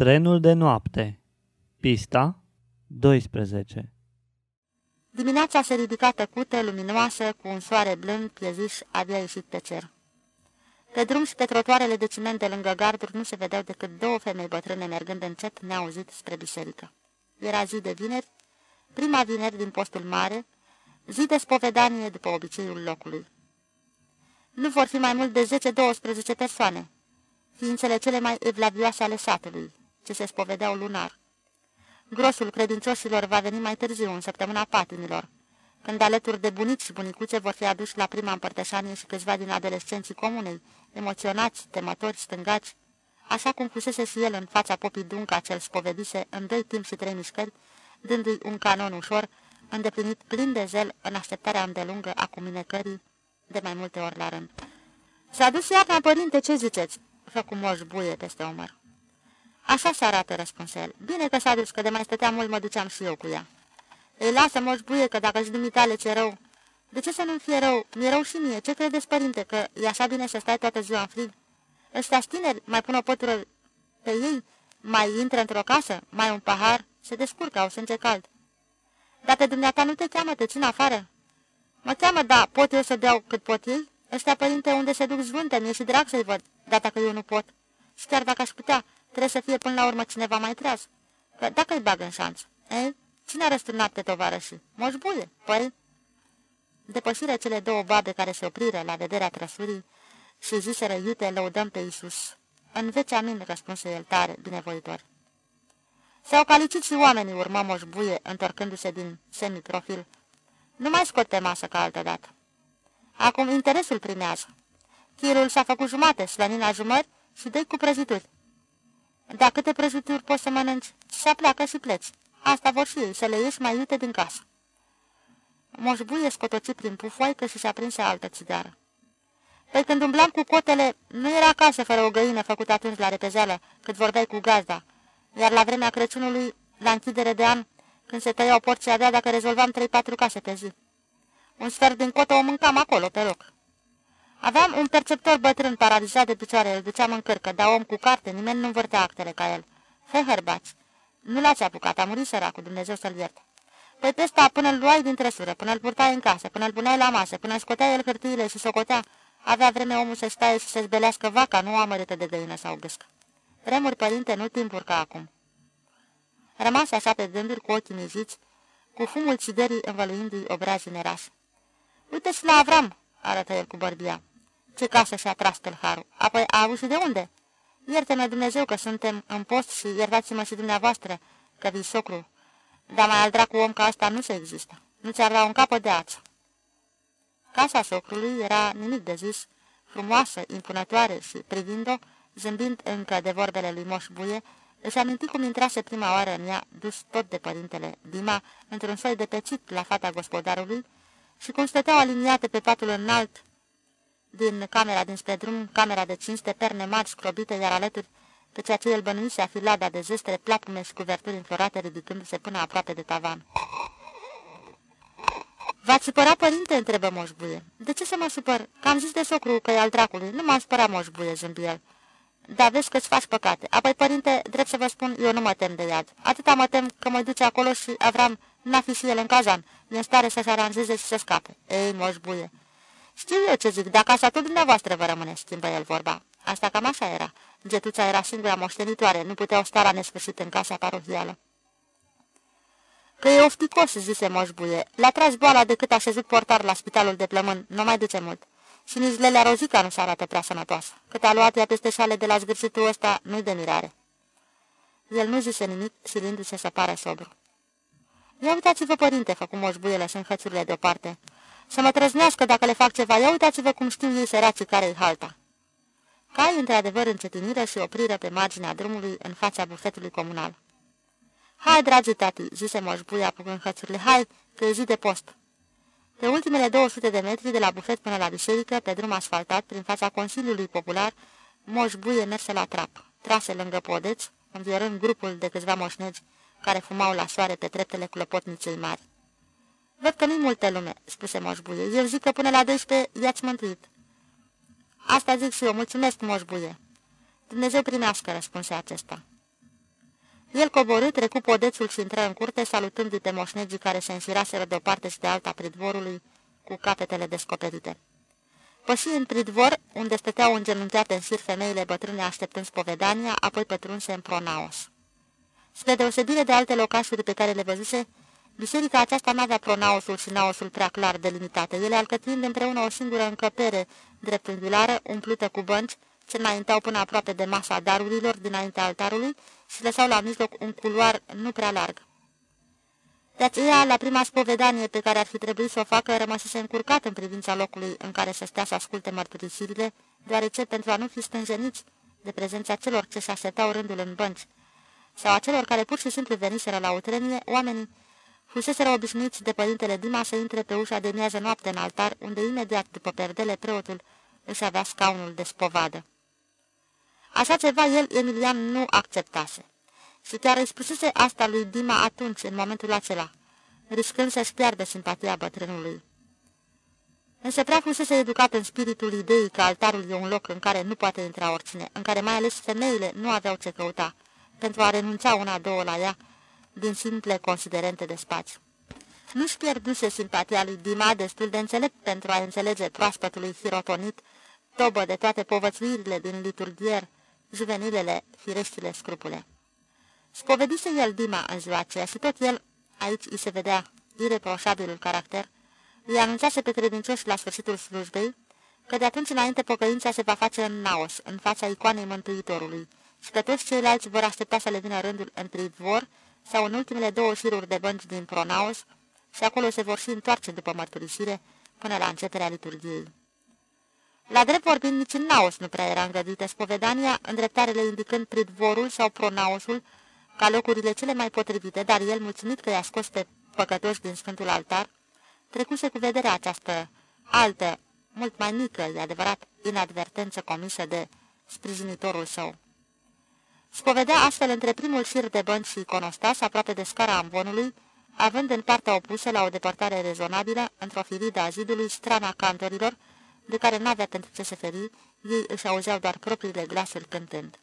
Trenul de noapte Pista 12 Dimineața se ridica tăcută, luminoasă, cu un soare blând, pieziș, abia ieșit pe cer. Pe drum și pe trotuarele de ciment de lângă garduri nu se vedeau decât două femei bătrâne mergând încet neauzit spre biserică. Era zi de vineri, prima vineri din postul mare, zi de spovedanie după obiceiul locului. Nu vor fi mai mult de 10-12 persoane, ființele cele mai evlavioase ale satului, ce se spovedeau lunar. Grosul credincioșilor va veni mai târziu, în săptămâna patimilor, când alături de bunici și bunicuțe vor fi aduși la prima împărtășanie și câțiva din adolescenții comunei, emoționați, temători, stângaci, așa cum fusese și el în fața popii Dunca cel spovedise în doi timp și trei mișcări, dându-i un canon ușor, îndeplinit plin de zel în așteptarea îndelungă a cuminecării de mai multe ori la rând. S-a dus iarna, părinte, ce ziceți?" făcu moș buie peste omăr. Așa se arată, răspunse el. Bine că s-a dus, că de mai stătea mult mă duceam și eu cu ea. Ei, lasă, moș buie, că dacă și dumitale ce rău... De ce să nu fie rău? Mi-e rău și mie. Ce credeți, părinte, că e așa bine să stai toată ziua în frig? Ăștia tineri mai pun o pătură pe ei, mai intră într-o casă, mai un pahar, se descurcă, au sânge cald. Dar pe dumneata nu te cheamă, te țin afară? Mă cheamă, da, pot eu să beau cât pot ei? Ăștia, părinte, unde se duc zvânte, mi-e și drag să-i văd, dar dacă eu nu pot. Și chiar dacă aș putea, trebuie să fie până la urmă cineva mai treaz. Că dacă îi bag în șanț, ei, cine a răsturnat pe tovarășii? Moșbuie, păi? Depășire cele două babe care se opriră la vederea trăsurii și ziseră iute, lăudăm pe Iisus. În vece amin, răspunse el tare, binevoitor. S-au calicit și oamenii, urmă moșbuie, întorcându-se din semiprofil. Nu mai scoate masă ca altădată. Acum interesul primează. Chirul s-a făcut jumate, slănina jumări și dă cu prăjituri. Dar câte prăjituri poți să mănânci? Și pleacă și pleci. Asta vor și ei, să le ieși mai iute din casă. Moșbuie scotoci prin pufoaică și și-a prins altă țigară. Păi când umblam cu cotele, nu era casă fără o găină făcută atunci la repezeală, cât vorbeai cu gazda, iar la vremea Crăciunului, la închidere de an, când se tăiau porții avea dacă rezolvam 3-4 case pe zi. Un sfert din cotă o mâncam acolo, pe loc. Aveam un perceptor bătrân paralizat de picioare, îl duceam în cărcă, dar om cu carte, nimeni nu învârtea actele ca el. Fehărbați. Nu l-ați apucat, a murit săracul, Dumnezeu să-l ierte. Păi pe ăsta, până îl luai din trăsură, până îl purtai în casă, până îl puneai la masă, până scotea el hârtiile și socotea, avea vreme omul să stai și să-și belească vaca, nu amărâtă de găină sau gâscă. Vremuri, părinte, nu timpuri ca acum. Rămas așa pe gânduri cu ochii miziți, cu fumul țigării învăluindu-i obrazii nerași. Uite și la Avram, arătă el cu bărbia. Ce casă și-a tras tâlharul. Apoi a avut și de unde? Ierte-ne Dumnezeu că suntem în post și iertați-mă și dumneavoastră că vii socru. Dar mai al dracu om ca asta nu se există. Nu ți-ar da un capăt de ață. Casa socrului era nimic de zis, frumoasă, impunătoare și, privind-o, zâmbind încă de vorbele lui Moș Buie, își aminti cum intrase prima oară în ea, dus tot de părintele Dima, într-un soi de pecit la fata gospodarului, și cum stăteau aliniate pe patul înalt din camera dinspre drum, camera de cinste, perne mari scrobite, iar alături pe ceea ce el bănuise a fi lada de zestre, placume și cuverturi înflorate, ridicându-se până aproape de tavan. V-ați supărat, părinte?" întrebă moșbuie. De ce să mă supăr? Că am zis de socru că e al dracului. Nu m-am supărat, moșbuie," zâmbi el. Da, vezi că-ți faci păcate. Apoi, părinte, drept să vă spun, eu nu mă tem de iad. Atâta mă tem că mă duce acolo și Avram n-a fi și el în cazan. E în stare să se aranjeze și să scape. Ei, moșbuie. Știu eu ce zic, dacă așa tot dumneavoastră vă rămâne, schimbă el vorba. Asta cam așa era. Getuța era singura moștenitoare, nu puteau sta la nesfârșit în casa parohială. Că e ofticos, zise moșbuie. L-a tras boala decât a șezut portar la spitalul de plămân, nu mai duce mult. Și nici Lelea Rozica nu se arată prea sănătoasă. Cât a luat ea peste șale de la zgârșitul ăsta, nu-i de mirare. El nu zise nimic, silindu-se să pară sobru. Ia uitați-vă, părinte, făcu moșbuie lăsând hățurile deoparte. Să mă trăznească dacă le fac ceva. Ia uitați-vă cum știu ei săracii care-i halta. Cai într-adevăr încetiniră și opriră pe marginea drumului în fața bufetului comunal. Hai, dragi tati, zise moșbuia apucând hățurile, hai, că e zi de post. Pe ultimele 200 de metri de la bufet până la biserică, pe drum asfaltat, prin fața Consiliului Popular, Moș Buie merse la trap, trase lângă podeți, înviorând grupul de câțiva moșnegi care fumau la soare pe treptele clopotniței mari. Văd că nu-i multă lume," spuse Moș Buie. Eu zic că până la 12 i-ați mântuit." Asta zic și eu, mulțumesc, Moș Buie." Dumnezeu primească," răspunse acesta. El coborât, trecu podețul și intră în curte, salutându-i pe moșnegii care se înșiraseră de o parte și de alta pridvorului, cu capetele descoperite. Păși în pridvor, unde stăteau îngenunchiate în șir femeile bătrâne așteptând spovedania, apoi pătrunse în pronaos. Spre deosebire de alte locașuri pe care le văzuse, biserica aceasta n-avea pronaosul și naosul prea clar delimitate, ele alcătuind împreună o singură încăpere dreptunghiulară, umplută cu bănci, ce înaintau până aproape de masa darurilor dinaintea altarului și lăsau la mijloc un culoar nu prea larg. De aceea, la prima spovedanie pe care ar fi trebuit să o facă, rămăsese încurcat în privința locului în care să stea să asculte mărturisirile, deoarece, pentru a nu fi stânjeniți de prezența celor ce se așteptau rândul în bănci, sau a celor care pur și simplu veniseră la utrenie, oamenii fuseseră obișnuiți de părintele Dima să intre pe ușa de miază noapte în altar, unde imediat după perdele preotul își avea scaunul de spovadă. Așa ceva el, Emilian, nu acceptase. Și chiar îi spusese asta lui Dima atunci, în momentul acela, riscând să-și piardă simpatia bătrânului. Însă prea fusese educat în spiritul ideii că altarul e un loc în care nu poate intra oricine, în care mai ales femeile nu aveau ce căuta, pentru a renunța una-două la ea, din simple considerente de spațiu. Nu-și pierduse simpatia lui Dima destul de înțelept pentru a înțelege proaspătului hirotonit, tobă de toate povățuirile din liturghier, juvenilele, fireștile scrupule. Spovedise el Dima în ziua aceea și tot el, aici îi se vedea ireproșabilul caracter, îi anunțase pe credincioși la sfârșitul slujbei că de atunci înainte pocăința se va face în naos, în fața icoanei Mântuitorului, și că toți ceilalți vor aștepta să le vină rândul în privor sau în ultimele două șiruri de bănci din pronaos și acolo se vor și întoarce după mărturisire până la începerea liturgiei. La drept vorbind, nici în naos nu prea era îngăduită spovedania, îndreptarele indicând pridvorul sau pronaosul ca locurile cele mai potrivite, dar el, mulțumit că i-a scos pe păcătoși din Sfântul Altar, trecuse cu vederea această altă, mult mai mică, e adevărat, inadvertență comisă de sprijinitorul său. Spovedea astfel între primul șir de bănci și iconostas, aproape de scara ambonului, având în partea opusă, la o depărtare rezonabilă, într-o firidă a zidului, strana cantorilor, de care n-avea pentru ce se feri, ei își auzeau doar propriile glasuri cântând.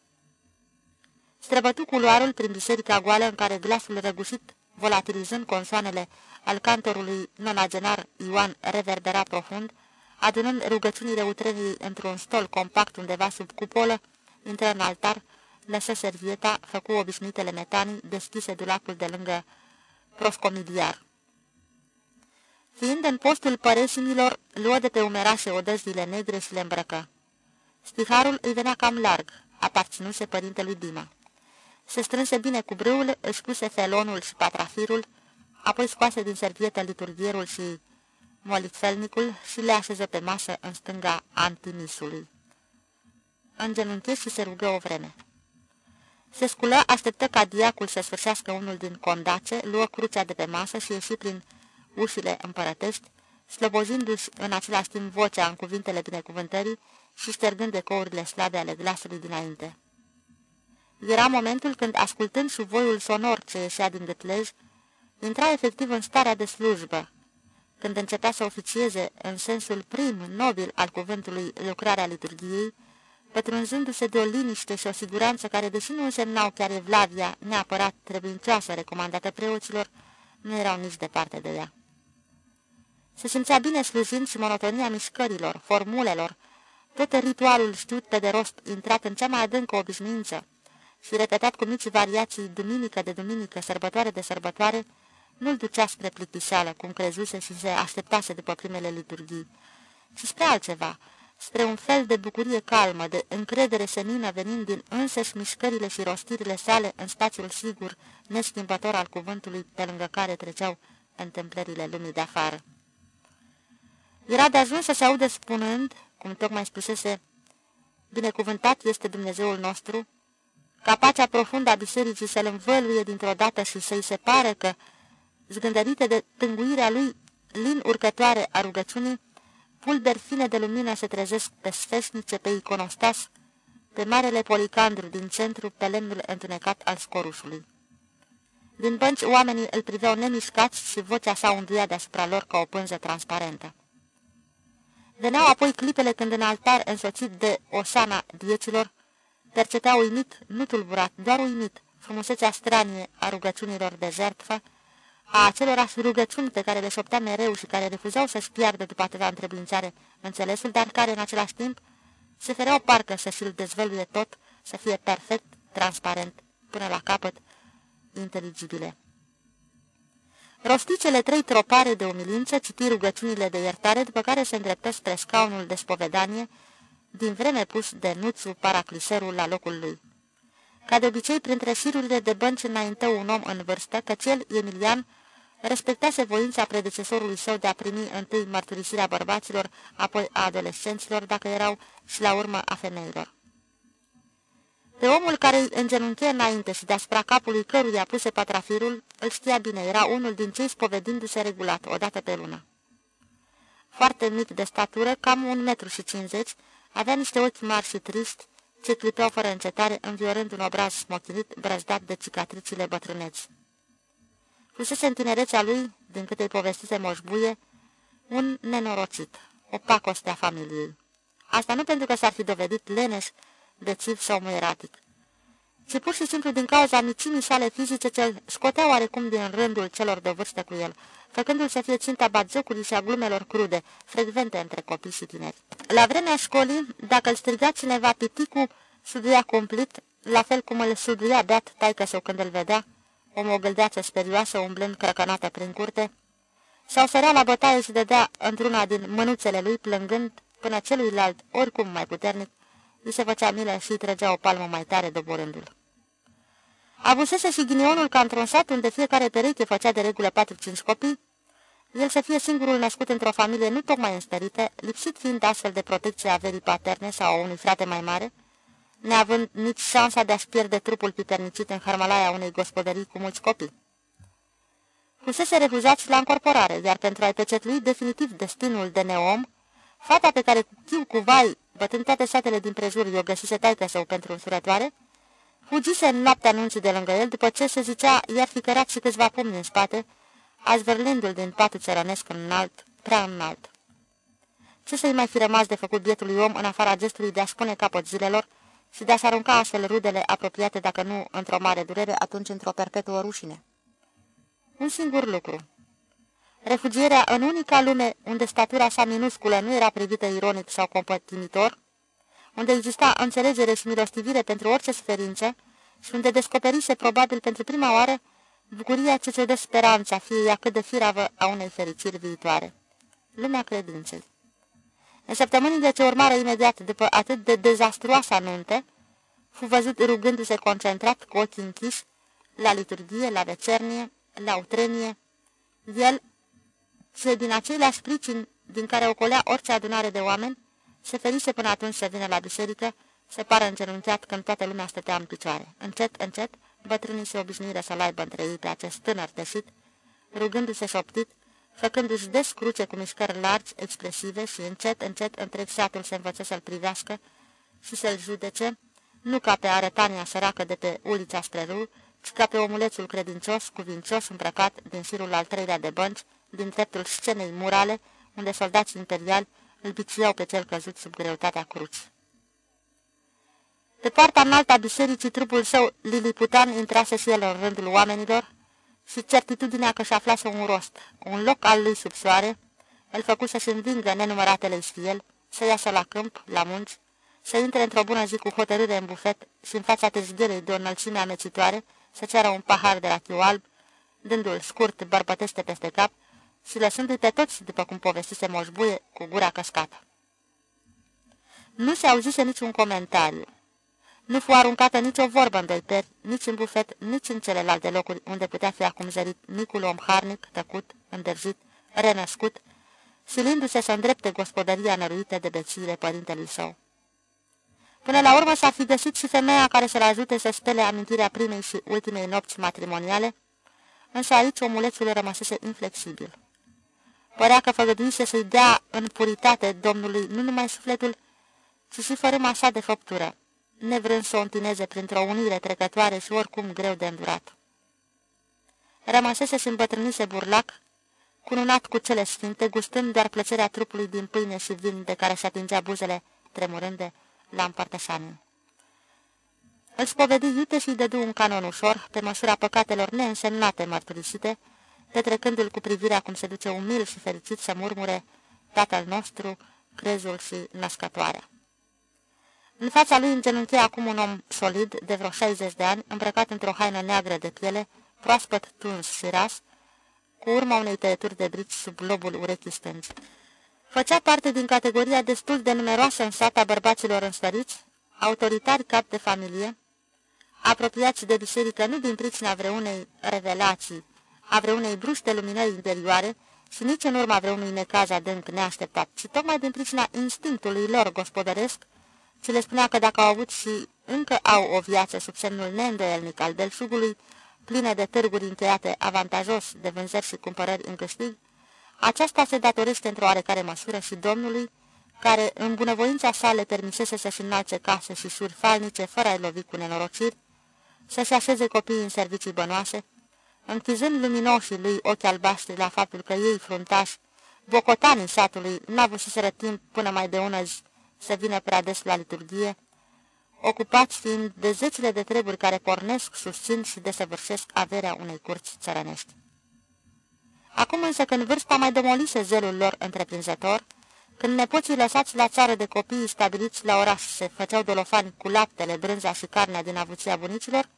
Străbătu culoarul prin biserica goală în care glasul răgușit, volatilizând consoanele al cantorului nonagenar Ioan reverbera profund, adunând rugăciunile utrenii într-un stol compact undeva sub cupolă, intră în altar, lăsă servieta, făcu obișnuitele metanii, deschise dulapul de lângă proscomidiar. Fiind în postul păreșinilor, luă de pe umerașe odăzile negre și le îmbrăcă. Stiharul îi venea cam larg, aparținuse părintelui Dima. Se strânse bine cu brâul, își puse felonul și patrafirul, apoi scoase din servietă liturghierul și molitfelnicul și le așeză pe masă în stânga antimisului. Îngenunche și se rugă o vreme. Se sculă, așteptă ca diacul să sfârșească unul din condace, luă crucea de pe masă și ieși prin ușile împărătești, slăbojindu-și în același timp vocea în cuvintele binecuvântării și ștergând ecourile slabe ale glasului dinainte. Era momentul când, ascultând și voiul sonor ce ieșea din gâtlej, intra efectiv în starea de slujbă, când începea să oficieze în sensul prim, nobil al cuvântului lucrarea liturgiei, pătrunzându-se de o liniște și o siguranță care, deși nu însemnau chiar evlavia neapărat trebuincioasă recomandată preoților, nu erau nici departe de ea. Se simțea bine slujind și monotonia mișcărilor, formulelor, tot ritualul știut pe de rost, intrat în cea mai adâncă obișnuință și repetat cu mici variații duminică de duminică, sărbătoare de sărbătoare, nu-l ducea spre plictiseală, cum crezuse și se așteptase după primele liturghii, ci spre altceva, spre un fel de bucurie calmă, de încredere senină venind din însăși mișcările și rostirile sale în spațiul sigur, neschimbător al cuvântului pe lângă care treceau întâmplările lumii de afară. Era de ajuns să se audă spunând, cum tocmai spusese, Binecuvântat este Dumnezeul nostru, ca pacea profundă a bisericii să-l învăluie dintr-o dată și să-i se pare că, zgândărite de tânguirea lui, lin urcătoare a rugăciunii, pulberi fine de lumină se trezesc pe sfeșnice, pe iconostas, pe marele policandru din centru, pe lemnul întunecat al scorușului. Din bănci oamenii îl priveau nemișcați și vocea sa unduia deasupra lor ca o pânză transparentă. Veneau apoi clipele când în altar, însoțit de osana dieților, percetea uimit, nu tulburat, doar uimit, frumusețea stranie a rugăciunilor de jertfă, a acelorași rugăciuni pe care le șoptea mereu și care refuzau să-și piardă după atâta întrebințare înțelesul, dar care, în același timp, se fereau parcă să și-l dezvăluie tot, să fie perfect, transparent, până la capăt, inteligibile. Rosti cele trei tropare de umilință, citi rugăciunile de iertare, după care se îndreptă spre scaunul de spovedanie, din vreme pus de nuțul paracliserul la locul lui. Ca de obicei, printre șirurile de bănci înaintă un om în vârstă, că cel, Emilian, respectase voința predecesorului său de a primi întâi mărturisirea bărbaților, apoi a adolescenților, dacă erau, și la urmă a femeilor. Pe omul care îi îngenunche înainte și deasupra capului căruia puse patrafirul, îl știa bine, era unul din cei spovedindu-se regulat, odată pe lună. Foarte mic de statură, cam un metru și cincizeci, avea niște ochi mari și triști, ce clipeau fără încetare, înviorând un obraz smochinit, brăzdat de cicatricile bătrâneți. Fusese în tinerețea lui, din câte îi povestise moșbuie, un nenorocit, o pacoste a familiei. Asta nu pentru că s-ar fi dovedit leneș, bețiv sau muieratic, ci pur și simplu din cauza micimii sale fizice ce îl scotea oarecum din rândul celor de vârstă cu el, făcându-l să fie ținta batjocului și a glumelor crude, frecvente între copii și tineri. La vremea școlii, dacă îl striga cineva piticul, suduia cumplit, la fel cum îl suduia beat taică sau când îl vedea, o mogâldeață sperioasă umblând crăcănată prin curte, sau sărea la bătaie și dădea într-una din mânuțele lui plângând până celuilalt, oricum mai puternic, îi se făcea milă și îi trăgea o palmă mai tare doborându-l. Abusese și ghinionul ca într-un sat unde fiecare pereche făcea de regulă 4-5 copii, el să fie singurul născut într-o familie nu tocmai înstărită, lipsit fiind astfel de protecție a verii paterne sau a unui frate mai mare, neavând nici șansa de a-și pierde trupul pipernicit în harmalaia unei gospodării cu mulți copii. Fusese refuzat la încorporare, iar pentru a-i pecetlui definitiv destinul de neom, fata pe care cu chiu cu vai, bătând toate satele din prejur, i-o găsise taică său pentru însurătoare, fugise în noaptea anunții de lângă el, după ce se zicea i-ar fi cărat și câțiva pumni în spate, azvârlindu-l din patul țărănesc înalt, prea înalt. Ce să-i mai fi rămas de făcut bietului om în afara gestului de a spune capăt zilelor și de a-și arunca astfel rudele apropiate, dacă nu într-o mare durere, atunci într-o perpetuă rușine? Un singur lucru. Refugierea în unica lume unde statura sa minusculă nu era privită ironic sau compătimitor, unde exista înțelegere și milostivire pentru orice suferință și unde descoperise probabil pentru prima oară bucuria ce ți dă speranța, fie ea cât de firavă a unei fericiri viitoare. Lumea credinței. În săptămânile ce urmară imediat după atât de dezastruoasă anunte, fu văzut rugându-se concentrat cu ochii închiși la liturghie, la vecernie, la utrenie, el, ce din aceleași pricini din care ocolea orice adunare de oameni, se ferise până atunci să vină la biserică, se pară îngenunchiat când toată lumea stătea în picioare. Încet, încet, bătrânii se obișnuiră să-l aibă între ei pe acest tânăr tesit, rugându-se șoptit, făcându-și des cruce cu mișcări largi, expresive și încet, încet întreg satul se învăță să-l privească și să-l judece, nu ca pe arătania săracă de pe ulița spre râu, ci ca pe omulețul credincios, cuvincios, îmbrăcat din șirul al treilea de bănci, din dreptul scenei murale, unde soldații imperiali îl biciuiau pe cel căzut sub greutatea cruci. Pe partea înaltă a bisericii, trupul său liliputan intrase și el în rândul oamenilor și certitudinea că și aflase un rost, un loc al lui sub soare, îl făcu să-și învingă nenumăratele el, să iasă la câmp, la munci, să intre într-o bună zi cu hotărâre în bufet și în fața tezgherei de o înălțime amețitoare, să ceară un pahar de la chiu alb, dându-l scurt bărbătește peste cap și lăsându-i pe toți, după cum povestise moșbuie, cu gura căscată. Nu se auzise niciun comentariu. Nu fu aruncată nicio vorbă în doi peri, nici în bufet, nici în celelalte locuri unde putea fi acum zărit micul om harnic, tăcut, îndrăjit, renăscut, silindu-se să îndrepte gospodăria năruită de bețire părintelui său. Până la urmă s-ar fi găsit și femeia care să-l ajute să spele amintirea primei și ultimei nopți matrimoniale, însă aici omulețul rămăsese inflexibil. Părea că făgăduise să-i dea în puritate Domnului nu numai sufletul, ci și fărâma sa de făptură, nevrând să o întineze printr-o unire trecătoare și oricum greu de îndurat. Rămăsese și îmbătrânise burlac, cununat cu cele sfinte, gustând doar plăcerea trupului din pâine și vin de care se atingea buzele tremurânde la împărtășanie. Îl spovedi iute și dădu un canon ușor, pe măsura păcatelor neînsemnate mărturisite, petrecându-l cu privirea cum se duce umil și fericit să murmure Tatăl nostru, crezul și născătoarea. În fața lui îngenunchea acum un om solid, de vreo 60 de ani, îmbrăcat într-o haină neagră de piele, proaspăt tuns și ras, cu urma unei tăieturi de brici sub lobul urechii stângi. Făcea parte din categoria destul de numeroasă în sat a bărbaților înstăriți, autoritari cap de familie, apropiați de biserică nu din pricina vreunei revelații, a vreunei bruște luminări interioare și nici în urma vreunui necaz adânc neașteptat, ci tocmai din pricina instinctului lor gospodăresc, ce le spunea că dacă au avut și încă au o viață sub semnul neîndoielnic al belșugului, plină de târguri încheiate avantajos de vânzări și cumpărări în câștig, aceasta se datorește într-o oarecare măsură și Domnului, care în bunăvoința sa le permisese să-și înalțe case și șuri falnice fără a-i lovi cu nenorociri, să-și așeze copiii în servicii bănoase, închizând luminoșii lui ochi albaștri la faptul că ei, fruntași, bocotanii satului, n-avuseseră timp până mai de ună zi să vină prea des la liturghie, ocupați fiind de zecile de treburi care pornesc, susțin și desăvârșesc averea unei curți țărănești. Acum însă când vârsta mai demolise zelul lor întreprinzător, când nepoții lăsați la țară de copiii stabiliți la oraș se făceau dolofani cu laptele, brânza și carnea din avuția bunicilor,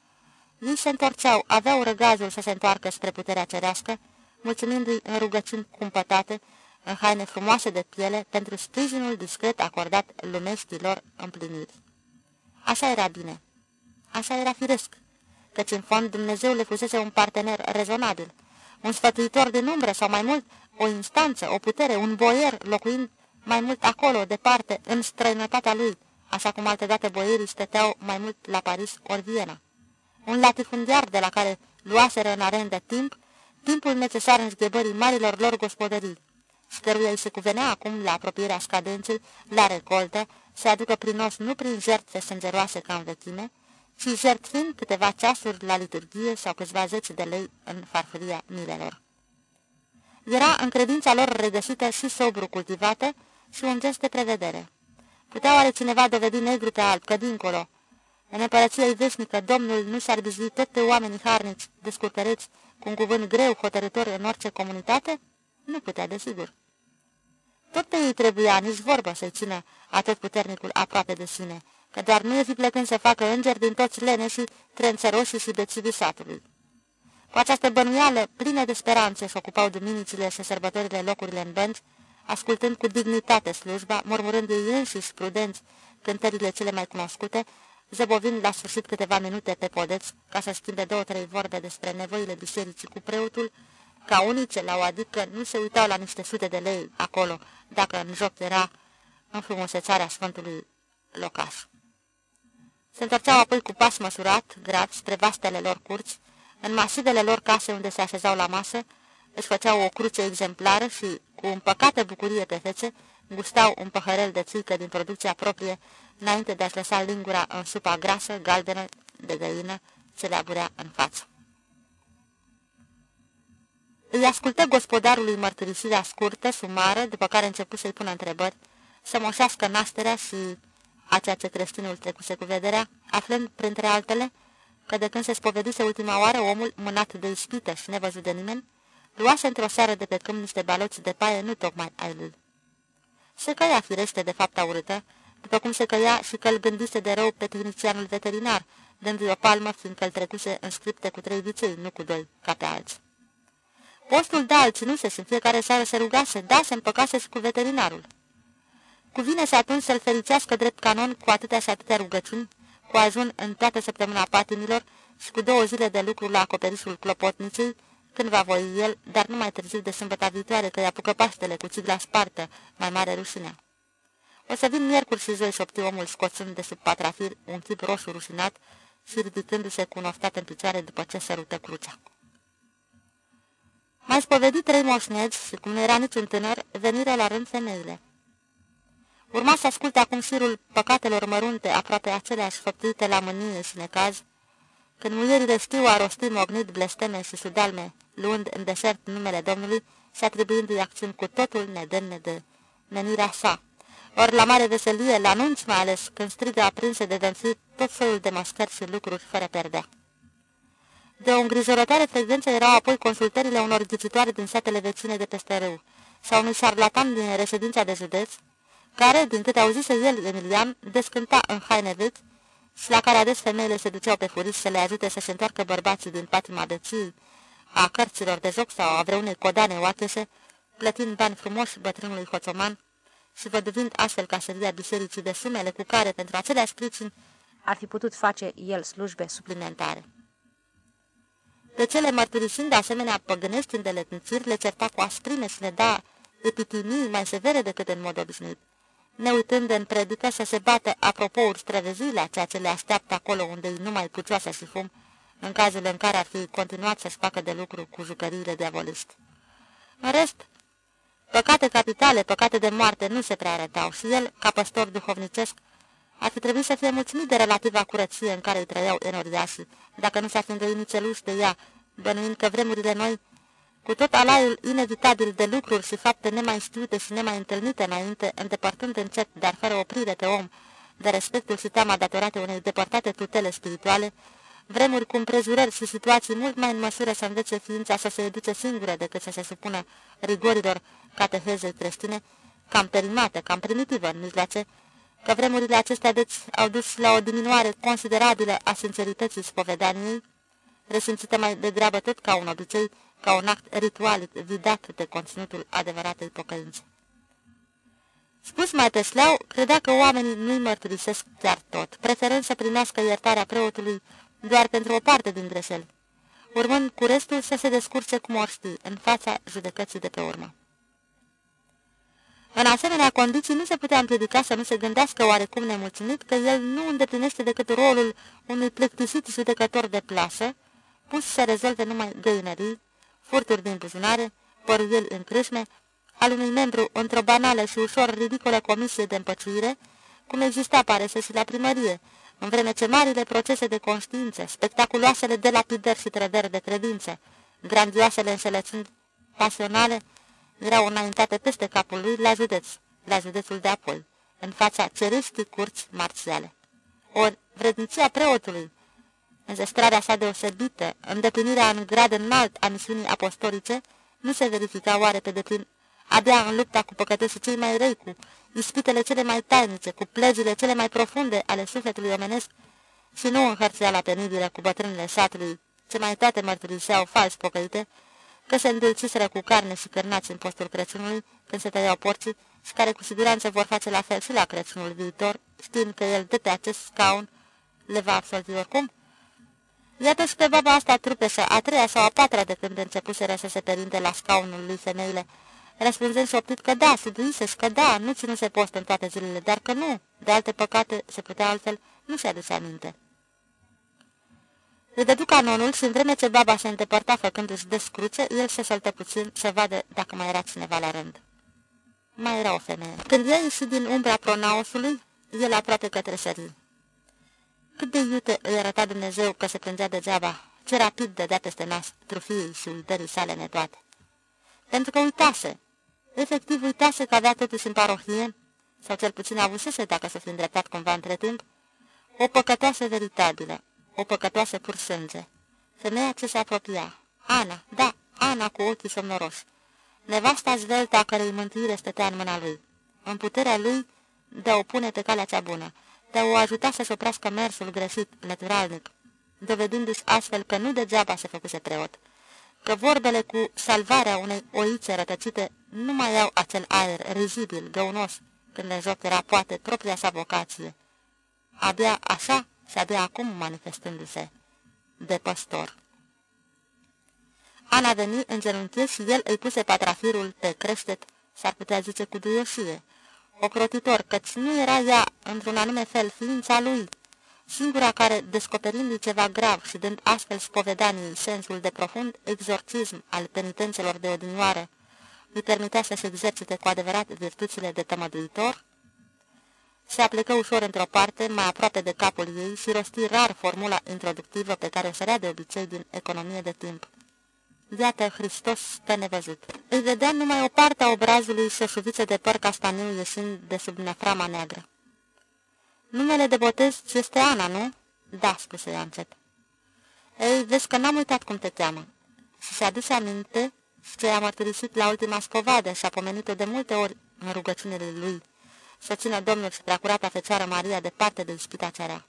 ei se întorceau, aveau răgazul să se întoarcă spre puterea cerească, mulțumindu-i în rugăciuni cumpătate, în haine frumoase de piele, pentru sprijinul discret acordat lumeștilor împliniri. Așa era bine. Așa era firesc, căci în fond Dumnezeu le fusese un partener rezonabil, un sfătuitor din umbră sau mai mult, o instanță, o putere, un boier locuind mai mult acolo, departe, în străinătatea lui, așa cum altădată boierii stăteau mai mult la Paris ori Viena. Un latifundiar de la care luaseră în arendă timp, timpul necesar în zghebării marilor lor gospodării, și căruia îi se cuvenea acum la apropierea scadenței, la recoltă, să aducă prin os nu prin jertfe sângeroase ca în vechime, ci jertfind câteva ceasuri la liturghie sau câțiva zeci de lei în farfuria milelor. Era în credința lor regăsită și sobru cultivată și un gest de prevedere. Putea oare cineva dovedi negru pe alb că dincolo, în împărăția veșnică, Domnul nu s-ar bizui tot pe oamenii harnici, descurcăreți, cu un cuvânt greu hotărător în orice comunitate? Nu putea, desigur. Tot pe ei trebuia, nici vorbă să-i țină atât puternicul aproape de sine, că doar nu e fi plecând să facă îngeri din toți leneșii, trențăroșii și bețivii satului. Cu această bănuială, plină de speranțe, se ocupau duminicile și sărbătorile locurile în bănci, ascultând cu dignitate slujba, murmurând ei înșiși prudenți cântările cele mai cunoscute, zăbovind la sfârșit câteva minute pe podeț ca să schimbe două-trei vorbe despre nevoile bisericii cu preotul, ca unii ce la o adică nu se uitau la niște sute de lei acolo, dacă în joc era înfrumusețarea Sfântului locaș. Se întorceau apoi cu pas măsurat, grav, spre vastele lor curți, în masivele lor case unde se așezau la masă, își făceau o cruce exemplară și, cu împăcată bucurie pe fețe, gustau un păhărel de țică din producția proprie, înainte de a-și lăsa lingura în supa grasă, galbenă, de găină, ce le aburea în față. Îi ascultă gospodarului mărturisirea scurtă, sumară, după care început să-i pună întrebări, să moșească nașterea și a ceea ce creștinul trecuse cu vederea, aflând, printre altele, că de când se spovedise ultima oară, omul, mânat de ispită și nevăzut de nimeni, luase într-o seară de pe câmp niște baloți de paie nu tocmai ai lui. Se căia firește de fapta urâtă, după cum se căia și că îl gândise de rău pe tehnicianul veterinar, dându-i o palmă, fiindcă îl trecuse în scripte cu trei vicei, nu cu doi, ca pe alții. Postul da al ținuse și în fiecare seară se rugase, da, se împăcase și cu veterinarul. Cuvine și atunci să-l fericească drept canon cu atâtea și atâtea rugăciuni, cu ajun în toată săptămâna patimilor și cu două zile de lucru la acoperișul clopotniței, când va voi el, dar nu mai târziu de sâmbăta viitoare, că i apucă Paștele cu țigla spartă, mai mare rușinea. O să vin miercuri și joi, șopti omul scoțând de sub patrafir un chip roșu rușinat și ridicându-se cu un oftat în picioare după ce sărută crucea. Mai spovedit trei moșnegi și, cum nu era niciun tânăr, venire la rând femeile. Urma să asculte acum șirul păcatelor mărunte, aproape aceleași făptuite la mânie și necaz, când muierile știu a rosti mognit blesteme și sudalme, luând în deșert numele Domnului și atribuindu-i acțiuni cu totul nedemne de menirea sa, ori la mare veselie, la anunț mai ales, când strigă aprinse de dănțit tot felul de mascări și lucruri fără perdea. De o îngrijorătoare frecvență erau apoi consultările unor ghicitoare din satele vecine de peste râu, sau unui șarlatan din reședința de județ, care, din câte auzise el, Emilian, descânta în haine vechi și la care ades femeile se duceau pe furiș să le ajute să-și întoarcă bărbații din patima de ții, a cărților de joc sau a vreunei codane oacheșe, plătind bani frumoși bătrânului hoțoman și văduvind astfel caseria bisericii de sumele cu care, pentru aceleași pricini, ar fi putut face el slujbe suplimentare. Pe cele mărturisind de asemenea păgânești îndeletniciri, le certa cu asprime și le da epitimii mai severe decât în mod obișnuit. Ne uitând în predică să se bată apropouri străvezile ceea ce le așteaptă acolo unde e numai pucioasă și fum, în cazul în care ar fi continuat să-și facă de lucru cu jucăriile diavoliști. În rest, păcate capitale, păcate de moarte nu se prea arătau și el, ca păstor duhovnicesc, ar fi trebuit să fie mulțumit de relativa curăție în care îi trăiau enoriașii, dacă nu s-ar fi îndoit nițeluși de ea, bănuind că vremurile noi, cu tot alaiul inevitabil de lucruri și fapte nemai știute și nemai întâlnite înainte, îndepărtând încet, dar fără oprire pe om, de respectul și teama datorate unei depărtate tutele spirituale, vremuri cu împrejurări și situații mult mai în măsură să învețe ființa să se educe singură decât să se supună rigorilor catehezei creștine, cam perimată, cam primitivă în mijloace, că vremurile acestea deci au dus la o diminuare considerabilă a sincerității spovedaniei, resimțită mai degrabă tot ca un obicei, ca un act ritual vidat de conținutul adevăratei pocăințe. Spus mai pe șleau, credea că oamenii nu-i mărturisesc chiar tot, preferând să primească iertarea preotului doar pentru o parte din greșeli, urmând cu restul să se descurce cum or ști, în fața judecății de pe urmă. În asemenea condiții nu se putea împiedica să nu se gândească oarecum nemulțumit că el nu îndeplinește decât rolul unui plictisit judecător de plasă, pus să rezolve numai găinării, furturi din buzunare, păruieli în crâșme, al unui membru într-o banală și ușor ridicolă comisie de împăciuire, cum exista, pare să și la primărie, în vreme ce marile procese de conștiință, spectaculoasele delapidări și trădări de credință, grandioasele înșelăciuni pasionale, erau înaintate peste capul lui la județ, la județul de apoi, în fața cereștii curți marțiale. Ori vrednicia preotului, înzestrarea sa deosebită, îndeplinirea în grad înalt a misiunii apostolice, nu se verifica oare pe deplin abia în lupta cu păcătoșii cei mai răi, cu ispitele cele mai tainice, cu plegile cele mai profunde ale sufletului omenesc și nu în hărțeala penibilă cu bătrânile satului, ce mai toate mărturiseau fals pocăite, că se îndulciseră cu carne și cărnați în postul Crăciunului, când se tăiau porții, și care cu siguranță vor face la fel și la Crăciunul viitor, știind că el de pe acest scaun le va absolvi oricum? Iată și pe baba asta trupeșă, a treia sau a patra de când începuseră să se perinde la scaunul lui femeile, răspunzând șoptit că da, se și că da, nu ținuse post în toate zilele, dar că nu, de alte păcate se putea altfel, nu se aduce aminte. Îi dădu canonul și în vreme ce baba se îndepărta făcându-și descruce, el se săltă puțin să vadă dacă mai era cineva la rând. Mai era o femeie. Când ea ieși din umbra pronaosului, el aproape către sării. Cât de iute îi arăta Dumnezeu că se plângea degeaba, ce rapid dădea peste nas trufiei și uitării sale netoate. Pentru că uitase, efectiv uitase că avea totuși în parohie, sau cel puțin avusese, dacă să fi îndreptat cumva între timp, o păcătoasă veritabilă, o păcătoasă pur sânge. Femeia ce se apropia. Ana, da, Ana cu ochii somnoroși. Nevasta zveltă a cărei mântuire stătea în mâna lui. În puterea lui de o pune pe calea cea bună, de o ajuta să-și oprească mersul greșit, lăturalnic, dovedindu-și astfel că nu degeaba se făcuse preot, că vorbele cu salvarea unei oițe rătăcite nu mai au acel aer rizibil, găunos, când le joc era poate propria sa vocație. Abia așa și abia acum manifestându-se de păstor. Ana veni în genunchi și el îi puse patrafirul pe creștet, s-ar putea zice cu duioșie, ocrotitor, căci nu era ea, într-un anume fel, ființa lui, singura care, descoperindu ceva grav și dând astfel spovedanii sensul de profund exorcism al penitențelor de odinioară, îi permitea să se exercite cu adevărat virtuțile de tămăduitor, se aplecă ușor într-o parte, mai aproape de capul ei și rosti rar formula introductivă pe care o sărea de obicei din economie de timp. Iată, Hristos pe nevăzut. Îi vedea numai o parte a obrazului și o șuviță de păr castaniu ieșind de sub neframa neagră. Numele de botez este Ana, nu?" Da," spuse ea încet. Ei, vezi că n-am uitat cum te cheamă. Și și-a dus aminte și ce a mărturisit la ultima scovadă și a pomenit-o de multe ori în rugăciunile lui, să țină Domnul și Preacurata Fecioară Maria departe de ispita cerea.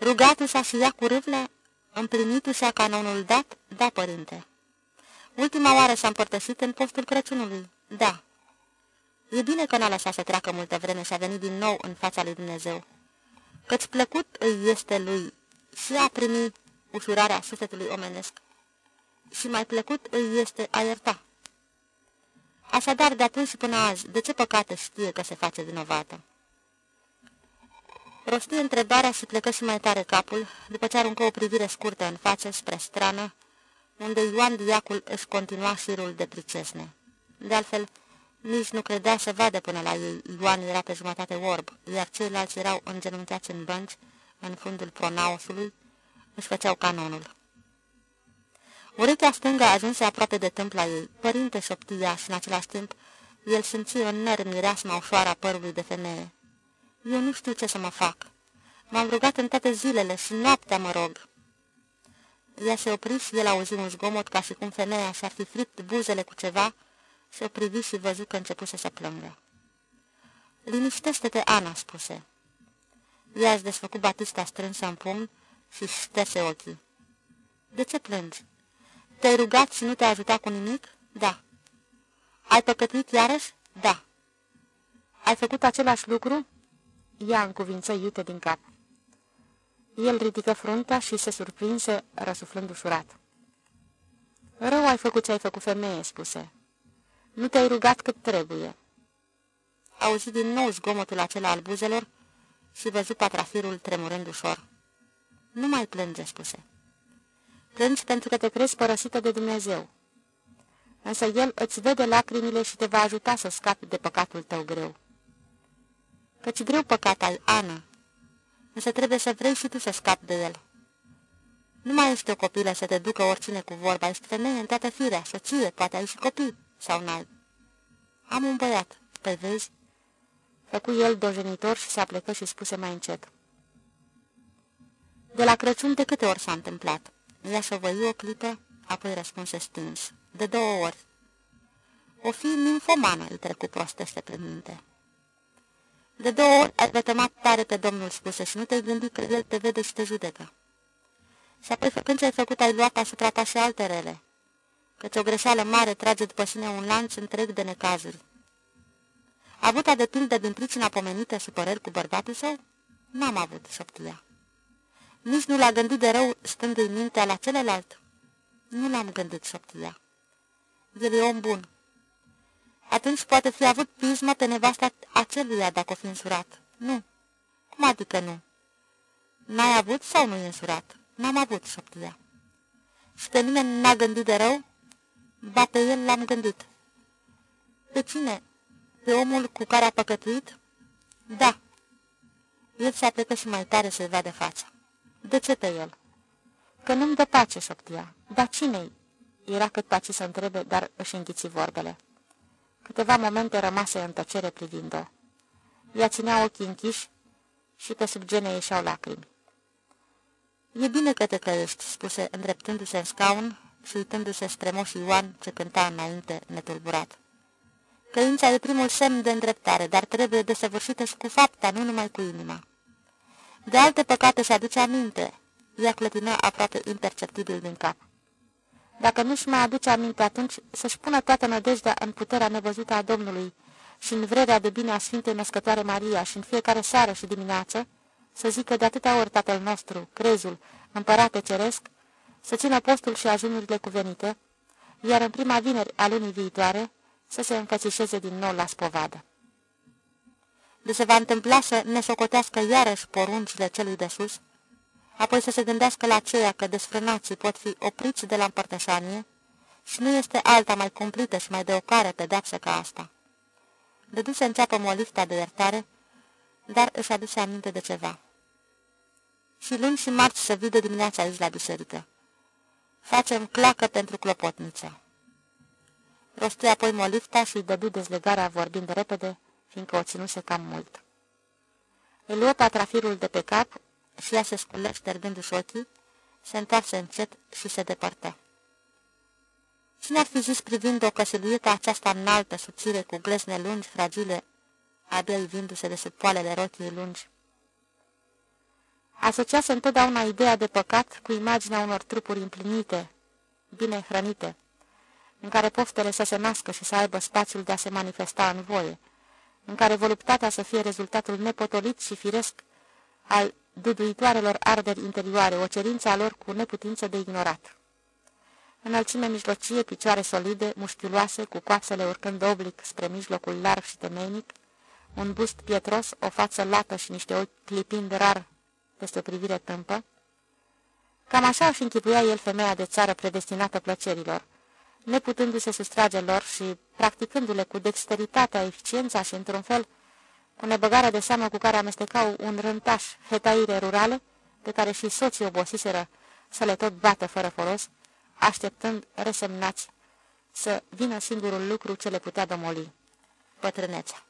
Rugatul-și și ea cu râvnă, împlinitu-și canonul dat, da, părinte. Ultima oară s-a împărtășit în postul Crăciunului, da. E bine că n-a lăsat să treacă multă vreme și a venit din nou în fața lui Dumnezeu. Căci plăcut îi este lui și a primit ușurarea sufletului omenesc. Și mai plăcut îi este a ierta. Așadar, de atunci și până azi, de ce păcate știe că se face vinovată? Rosti întrebarea și plecă și mai tare capul, după ce aruncă o privire scurtă în față spre strană, unde Ioan Diacul își continua șirul de pricesne. De altfel, nici nu credea să vadă până la ei. Ioan era pe jumătate orb, iar ceilalți erau îngenunchiați în bănci, în fundul pronaosului, își făceau canonul. Urechea stângă ajunse aproape de tâmpla ei. Părinte șoptia și în același timp el simți în năr mireasma ușoară a părului de femeie. Eu nu știu ce să mă fac. M-am rugat în toate zilele și noaptea mă rog. Ea se opri și el auzi un zgomot ca și cum femeia și-ar fi fript buzele cu ceva și o privi și văzu că începuse să plângă. Liniștește-te, Ana, spuse. Ea își desfăcut batista strânsă în pumn și șterse ochii. De ce plângi? Te-ai rugat și nu te-a ajutat cu nimic? Da. Ai păcătuit iarăși? Da. Ai făcut același lucru? Ea în cuvință iute din cap. El ridică fruntea și se surprinse, răsuflând ușurat. Rău ai făcut ce ai făcut, femeie, spuse. Nu te-ai rugat cât trebuie. Auzi din nou zgomotul acela al buzelor și văzu patrafirul tremurând ușor. Nu mai plânge, spuse. Plângi pentru că te crezi părăsită de Dumnezeu. Însă El îți vede lacrimile și te va ajuta să scapi de păcatul tău greu. Căci greu păcat ai, Ana, însă trebuie să vrei și tu să scapi de el. Nu mai ești o copilă să te ducă oricine cu vorba, ești femeie în toată firea, soție, poate ai și copii, sau n-ai. Am un băiat, pe vezi? Făcu el dojenitor și se aplecă și spuse mai încet. De la Crăciun de câte ori s-a întâmplat? Ea să vă o clipă, apoi răspunse stâns. De două ori. O fi ninfomană, îi trecu prostește pe minte. De două ori ai vătămat tare pe Domnul spuse și nu te-ai gândit că El te vede și te judecă. Și apoi, făcând ce ai făcut, ai luat asupra ta și alte rele, căci o greșeală mare trage după sine un lanț întreg de necazuri. A avut de pildă din pricina pomenită supărări cu bărbatul său? N-am avut, șoptia. Nici nu l-a gândit de rău stând-i mintea la celălalt? Nu l-am gândit, șoptia. El e om bun. Atunci poate fi avut pismă pe nevasta aceluia dacă o fi însurat. Nu. Cum adică nu? N-ai avut sau nu e însurat? N-am avut, șoptia. Și pe nimeni n-a gândit de rău? Ba pe el l-am gândit. Pe cine? Pe omul cu care a păcătuit? Da. El se aplecă și mai tare să-i vadă fața. De ce pe el? Că nu-mi dă pace, șoptia. Dar cine-i? Era cât pace să întrebe, dar își înghiți vorbele. Câteva momente rămase în tăcere privind-o. Ea ținea ochii închiși și pe sub gene ieșeau lacrimi. E bine că te căiești," spuse, îndreptându-se în scaun și uitându-se spre moșii Ioan ce cânta înainte, netulburat. Căința e primul semn de îndreptare, dar trebuie desăvârșită și cu fapta, nu numai cu inima. De alte păcate se aduce aminte. Ea clătină aproape imperceptibil din cap. Dacă nu-și mai aduce aminte atunci, să-și pună toată nădejdea în puterea nevăzută a Domnului și în vrerea de bine a Sfintei Născătoare Maria și în fiecare seară și dimineață, să zică de atâtea ori Tatăl nostru, crezul, împărate ceresc, să țină postul și ajunurile cuvenite, iar în prima vineri a lunii viitoare să se înfățișeze din nou la spovadă de se va întâmpla să ne socotească iarăși poruncile celui de sus, apoi să se gândească la aceea că desfrânații pot fi opriți de la împărtășanie și nu este alta mai cumplită și mai de ocare pedepsă ca asta. Dădu să înceapă molifta de iertare, dar își aduse aminte de ceva. Și luni și marți să vidă dimineața aici la biserică. Facem clacă pentru clopotniță. Rosti apoi molifta și îi dădu dezlegarea vorbind repede, fiindcă o ținuse cam mult. Îl luă patrafirul de pe cap și ea se sculă ștergându-și ochii, se întoarse încet și se depărtă. Cine ar fi zis privind o căsăluită aceasta înaltă, subțire, cu glezne lungi, fragile, abia ivindu-se de sub poalele rochii lungi? Asociase întotdeauna ideea de păcat cu imaginea unor trupuri împlinite, bine hrănite, în care poftele să se nască și să aibă spațiul de a se manifesta în voie, în care voluptatea să fie rezultatul nepotolit și firesc al duduitoarelor arderi interioare, o cerință a lor cu neputință de ignorat. Înălțime mijlocie, picioare solide, mușchiuloase, cu coapsele urcând oblic spre mijlocul larg și temeinic, un bust pietros, o față lată și niște ochi clipind rar peste o privire tâmpă. Cam așa își închipuia el femeia de țară predestinată plăcerilor, neputându-se sustrage lor și practicându-le cu dexteritatea, eficiența și, într-un fel, cu nebăgarea de seamă cu care amestecau un rântaș hetaire rurale, pe care și soții obosiseră să le tot bată fără folos, așteptând resemnați să vină singurul lucru ce le putea domoli, pătrânețea.